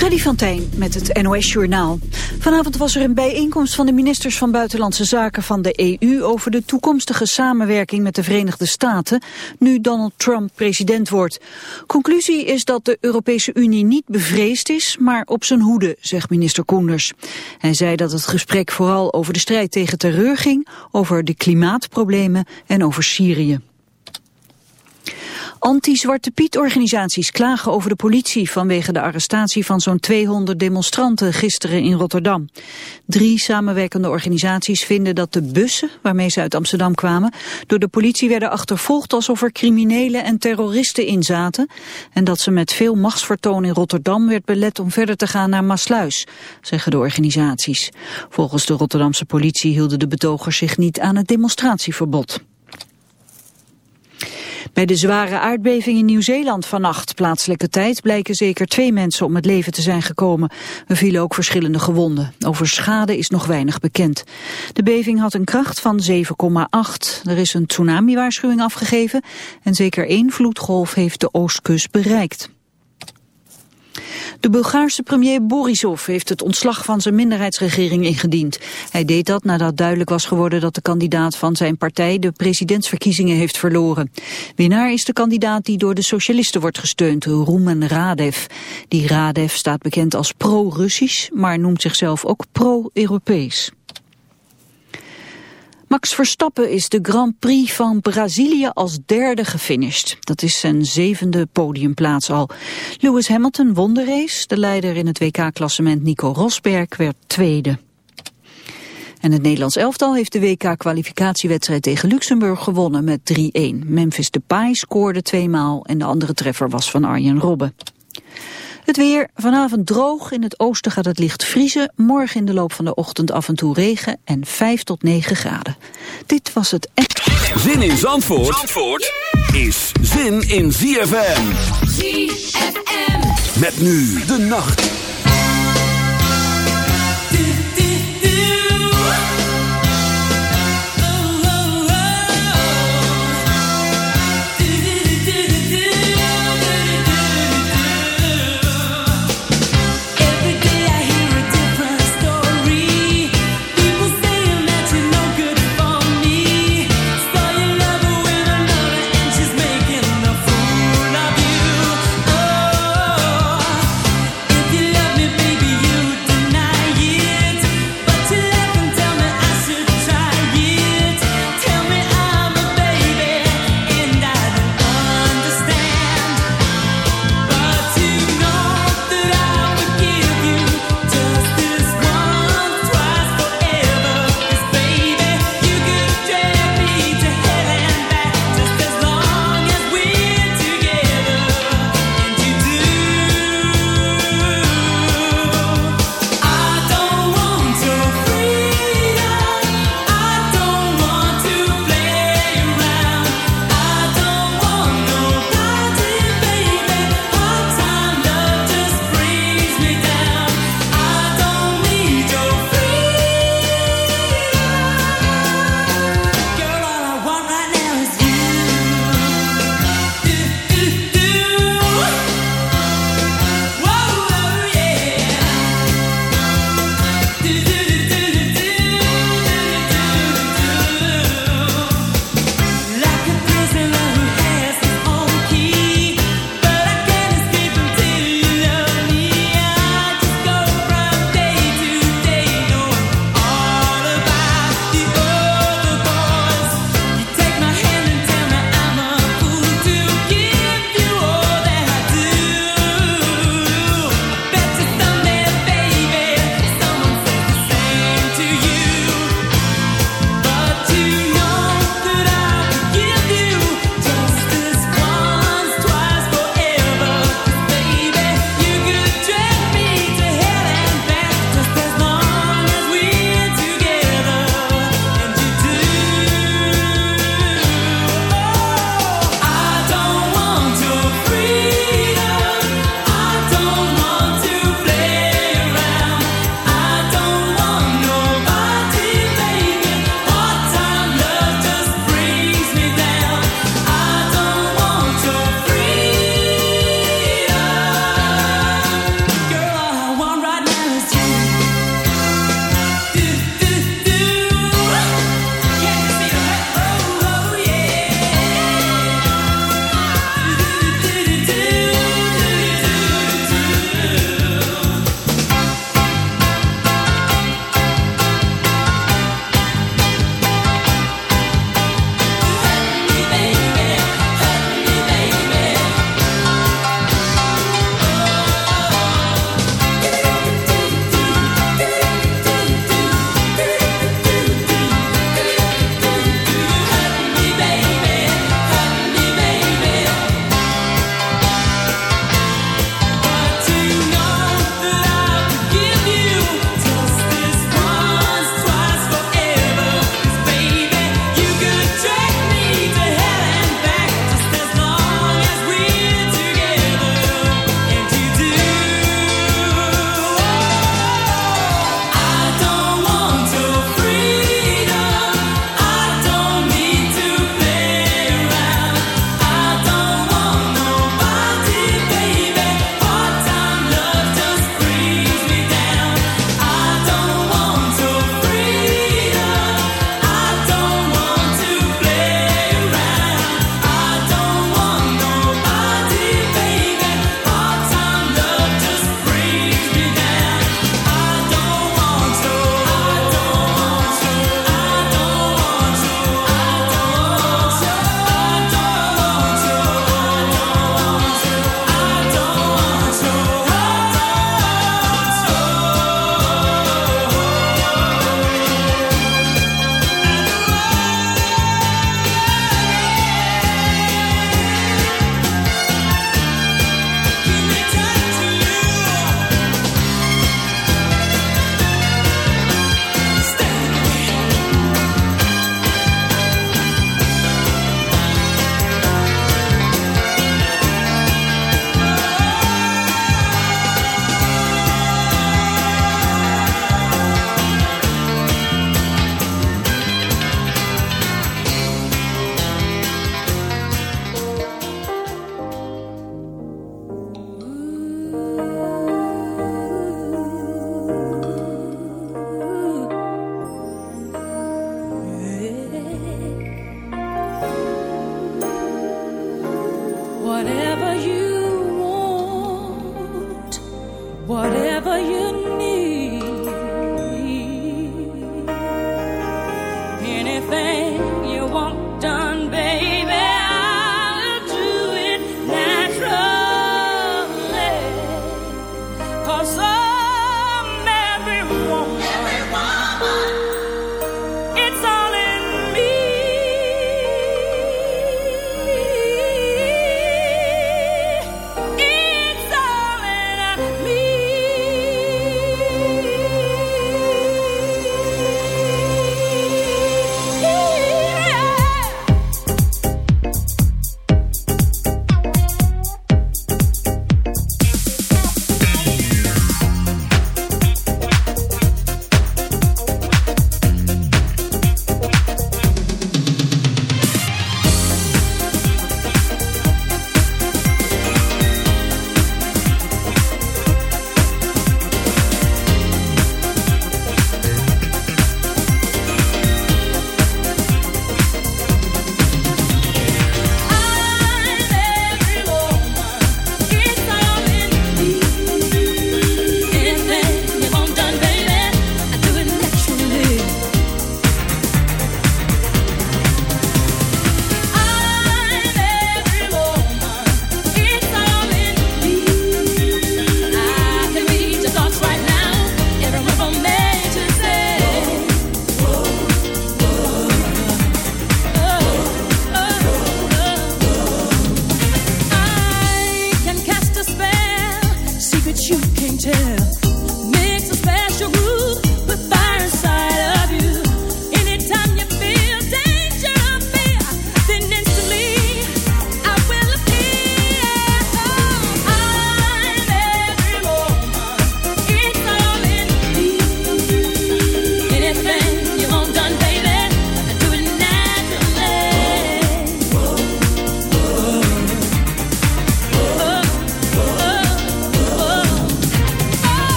Freddy van Tijn met het NOS-journaal. Vanavond was er een bijeenkomst van de ministers van Buitenlandse Zaken van de EU... over de toekomstige samenwerking met de Verenigde Staten... nu Donald Trump president wordt. Conclusie is dat de Europese Unie niet bevreesd is... maar op zijn hoede, zegt minister Koenders. Hij zei dat het gesprek vooral over de strijd tegen terreur ging... over de klimaatproblemen en over Syrië. Anti-Zwarte Piet-organisaties klagen over de politie vanwege de arrestatie van zo'n 200 demonstranten gisteren in Rotterdam. Drie samenwerkende organisaties vinden dat de bussen waarmee ze uit Amsterdam kwamen door de politie werden achtervolgd alsof er criminelen en terroristen in zaten en dat ze met veel machtsvertoon in Rotterdam werd belet om verder te gaan naar Maasluis, zeggen de organisaties. Volgens de Rotterdamse politie hielden de betogers zich niet aan het demonstratieverbod. Bij de zware aardbeving in Nieuw-Zeeland vannacht, plaatselijke tijd, blijken zeker twee mensen om het leven te zijn gekomen. Er vielen ook verschillende gewonden. Over schade is nog weinig bekend. De beving had een kracht van 7,8. Er is een tsunami-waarschuwing afgegeven en zeker één vloedgolf heeft de oostkust bereikt. De Bulgaarse premier Borisov heeft het ontslag van zijn minderheidsregering ingediend. Hij deed dat nadat duidelijk was geworden dat de kandidaat van zijn partij de presidentsverkiezingen heeft verloren. Winnaar is de kandidaat die door de socialisten wordt gesteund, Roemen Radev. Die Radev staat bekend als pro-Russisch, maar noemt zichzelf ook pro-Europees. Max Verstappen is de Grand Prix van Brazilië als derde gefinished. Dat is zijn zevende podiumplaats al. Lewis Hamilton won de race. De leider in het WK-klassement Nico Rosberg werd tweede. En het Nederlands elftal heeft de WK-kwalificatiewedstrijd tegen Luxemburg gewonnen met 3-1. Memphis Depay scoorde tweemaal en de andere treffer was van Arjen Robben. Het weer, vanavond droog, in het oosten gaat het licht vriezen. Morgen in de loop van de ochtend af en toe regen en 5 tot 9 graden. Dit was het... Zin in Zandvoort, Zandvoort is zin in ZFM. ZFM. Met nu de nacht.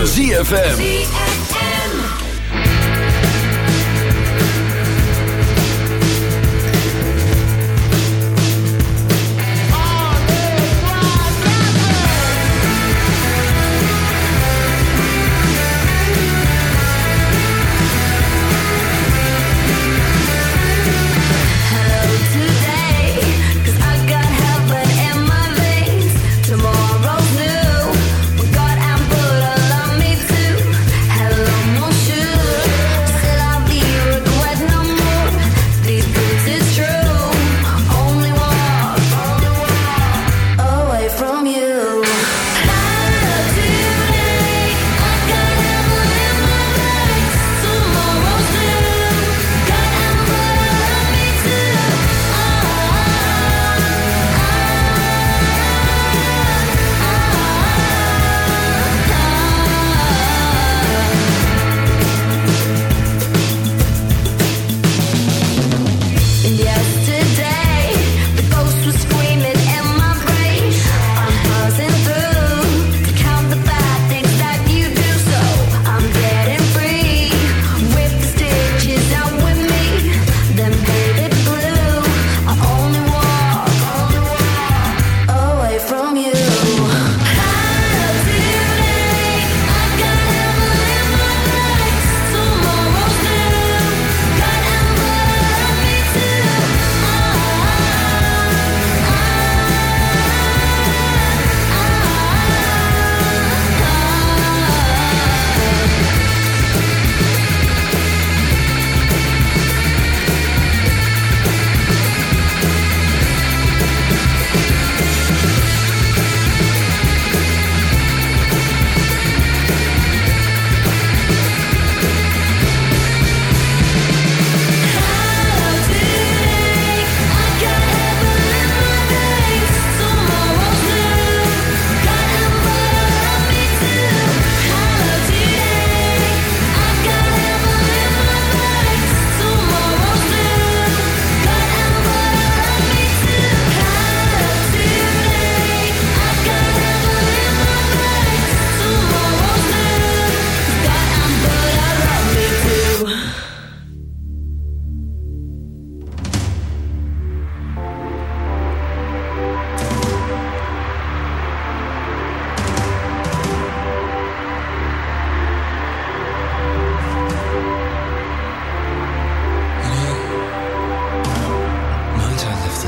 Van ZFM.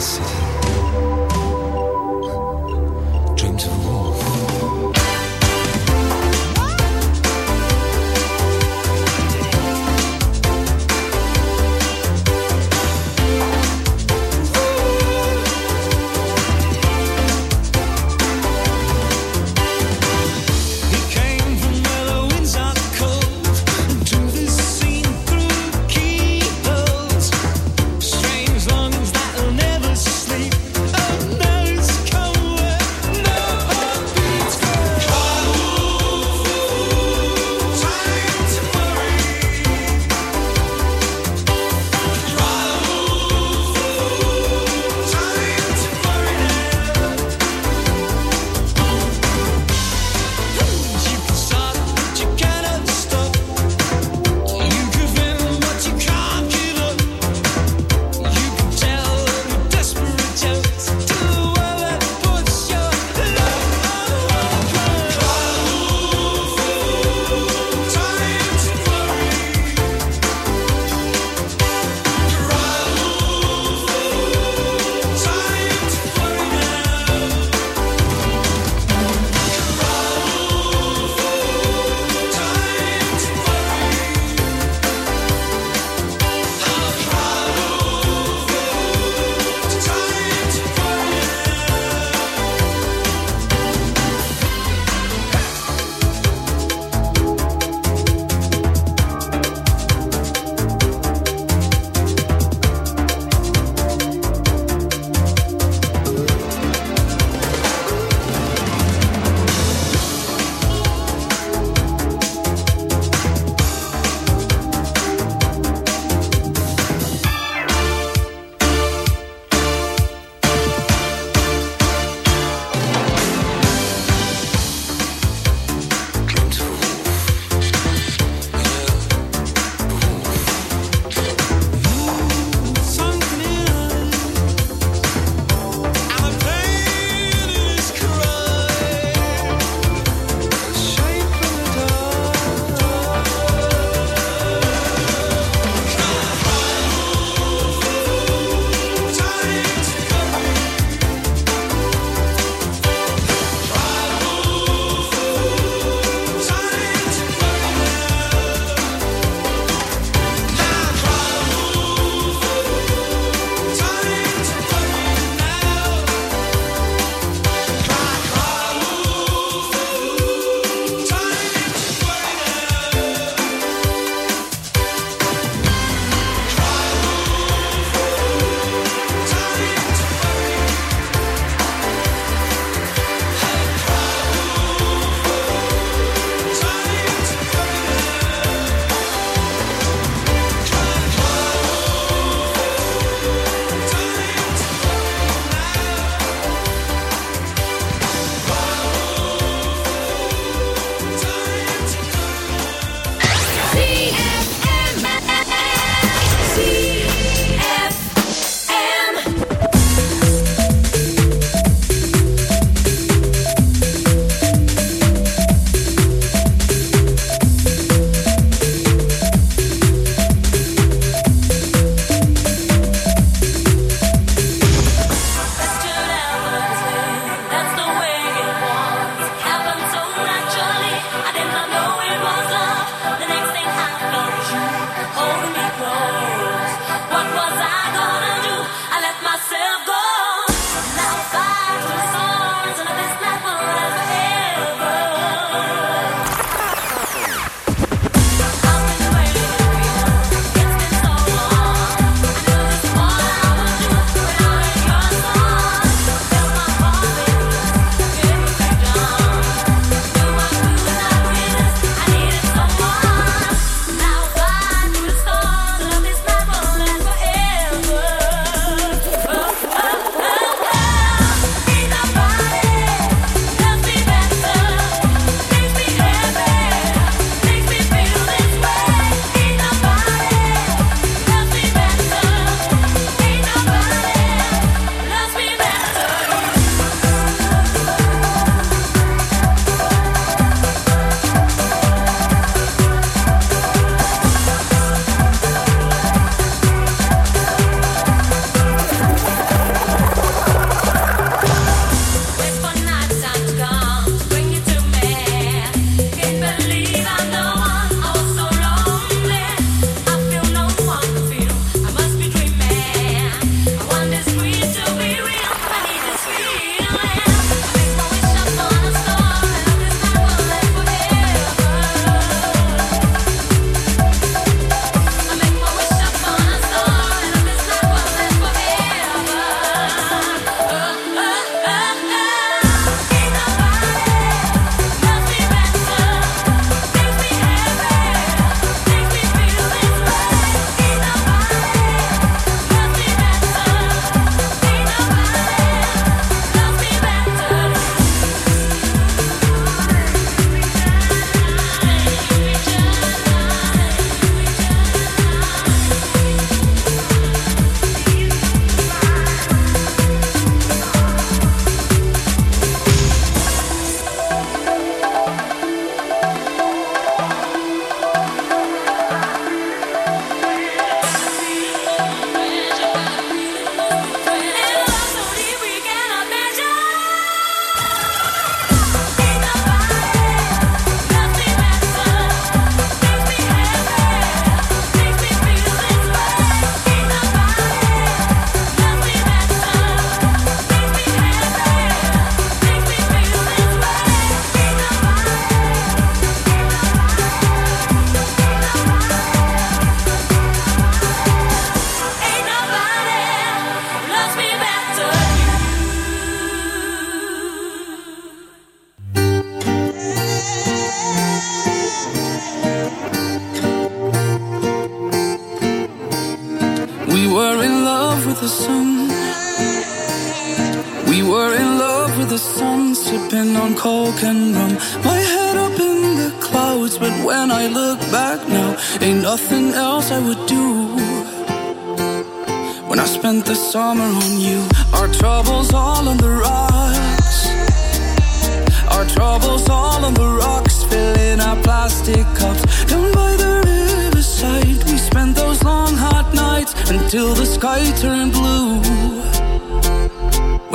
city.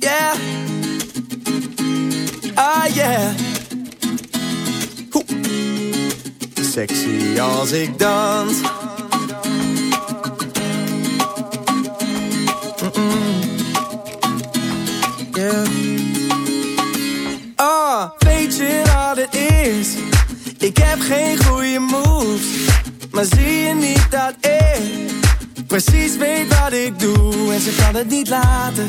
Yeah. Ah yeah. Sexy als ik dans. Mm -mm. Yeah. Ah, weet je wat het is? Ik heb geen goede moves. Maar zie je niet dat ik precies weet wat ik doe? En ze kan het niet laten.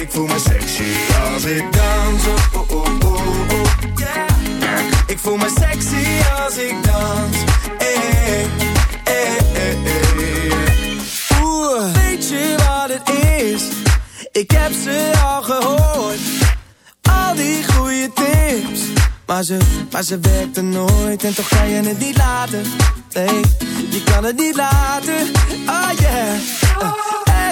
Ik voel me sexy als ik dans. Oh, oh, oh, yeah. Ik voel me sexy als ik dans. Hey, hey, hey, hey. Oeh, weet je wat het is? Ik heb ze al gehoord al die goede tips. Maar ze, maar ze werkte nooit en toch kan je het niet laten. Nee, je kan het niet laten. Oh yeah,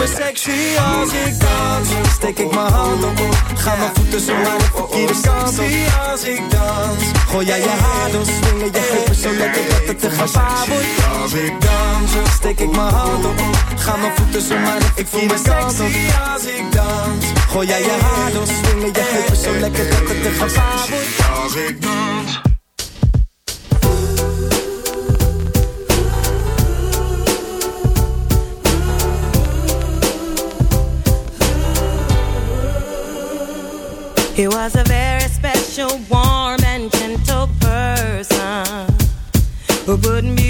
Me sexy als ik dans. Steek ik mijn hand op. Ga mijn voeten zo naar de verkeerde kant op. als ik dans. Gooi jij je haar door, swingen je heupen zo lekker dat het te gevaar wordt. Als ik dans, steek ik mijn hand op. Ga mijn voeten zo naar de verkeerde kant op. als ik dans. Gooi jij je haar door, swingen je heupen zo lekker dat het te gevaar wordt. Als ik dans. He was a very special, warm and gentle person who put music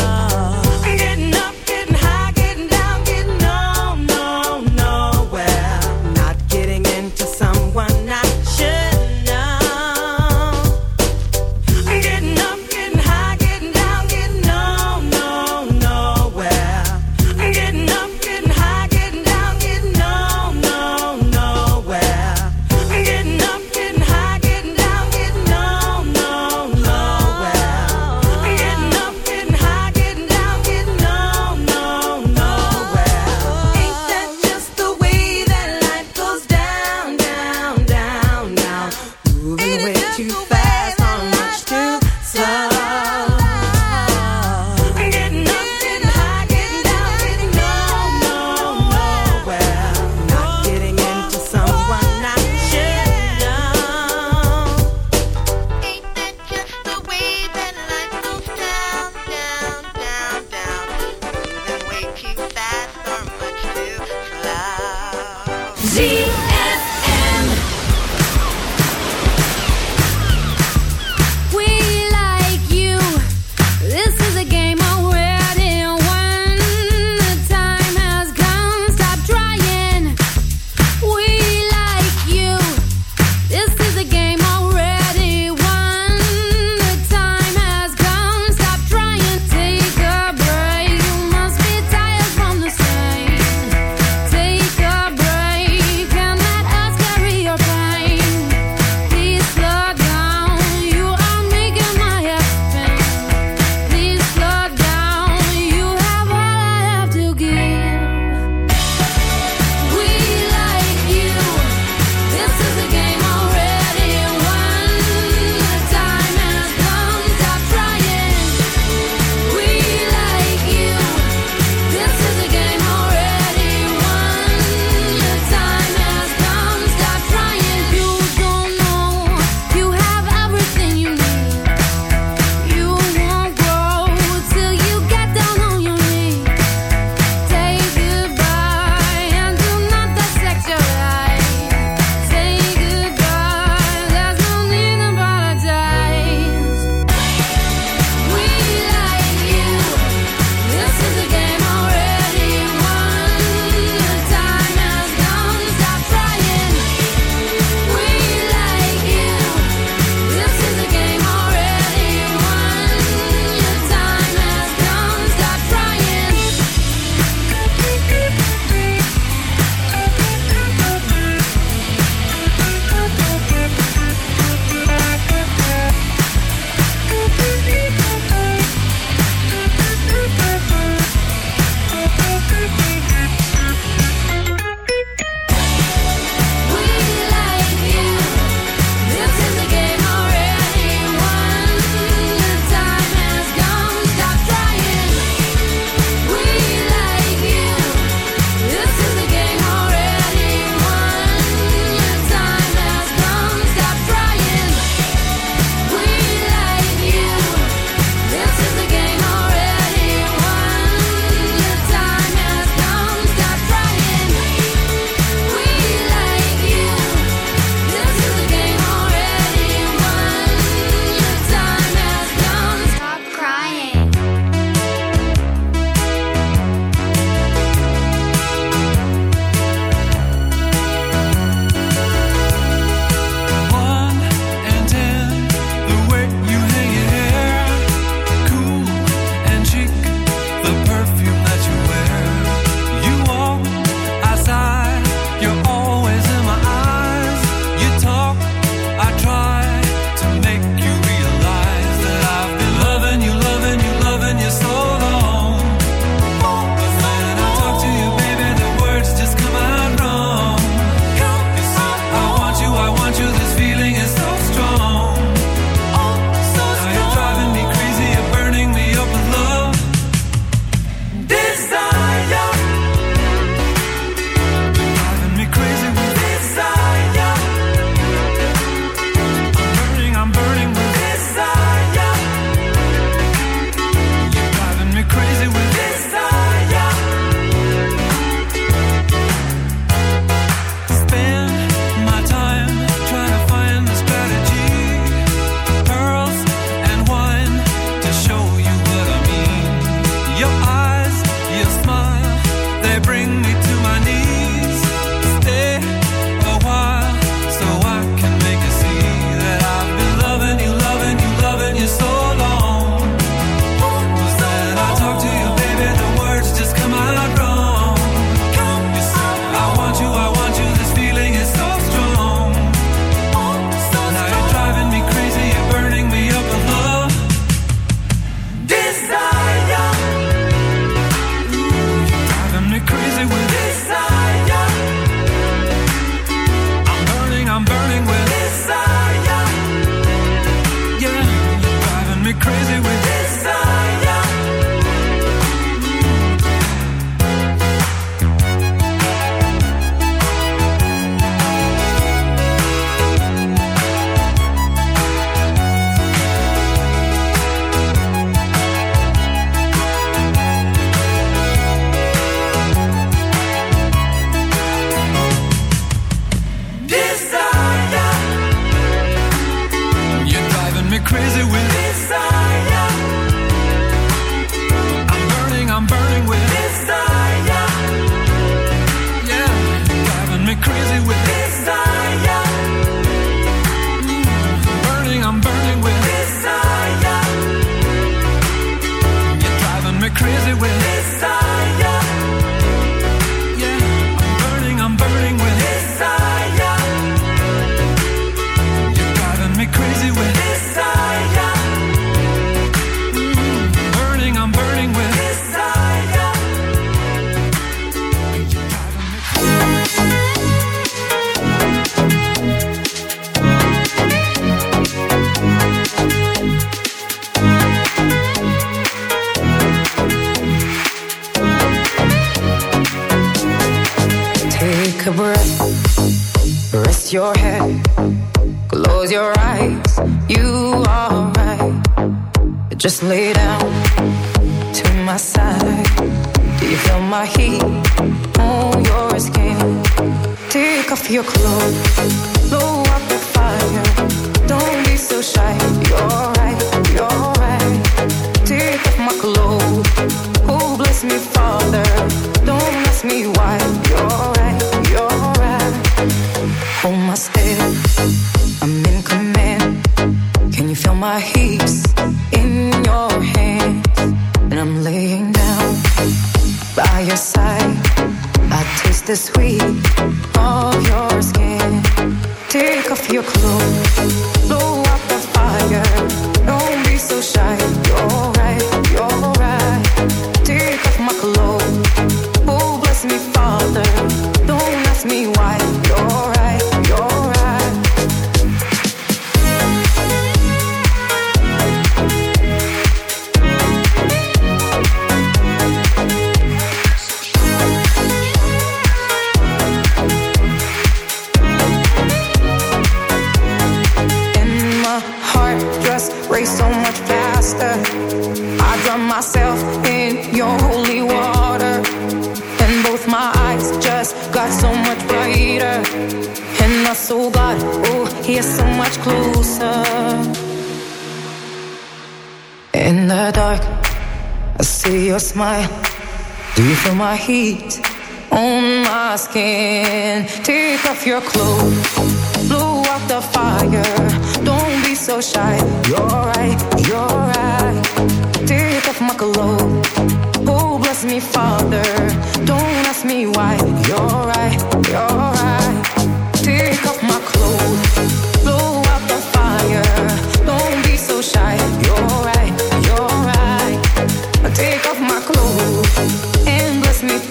Me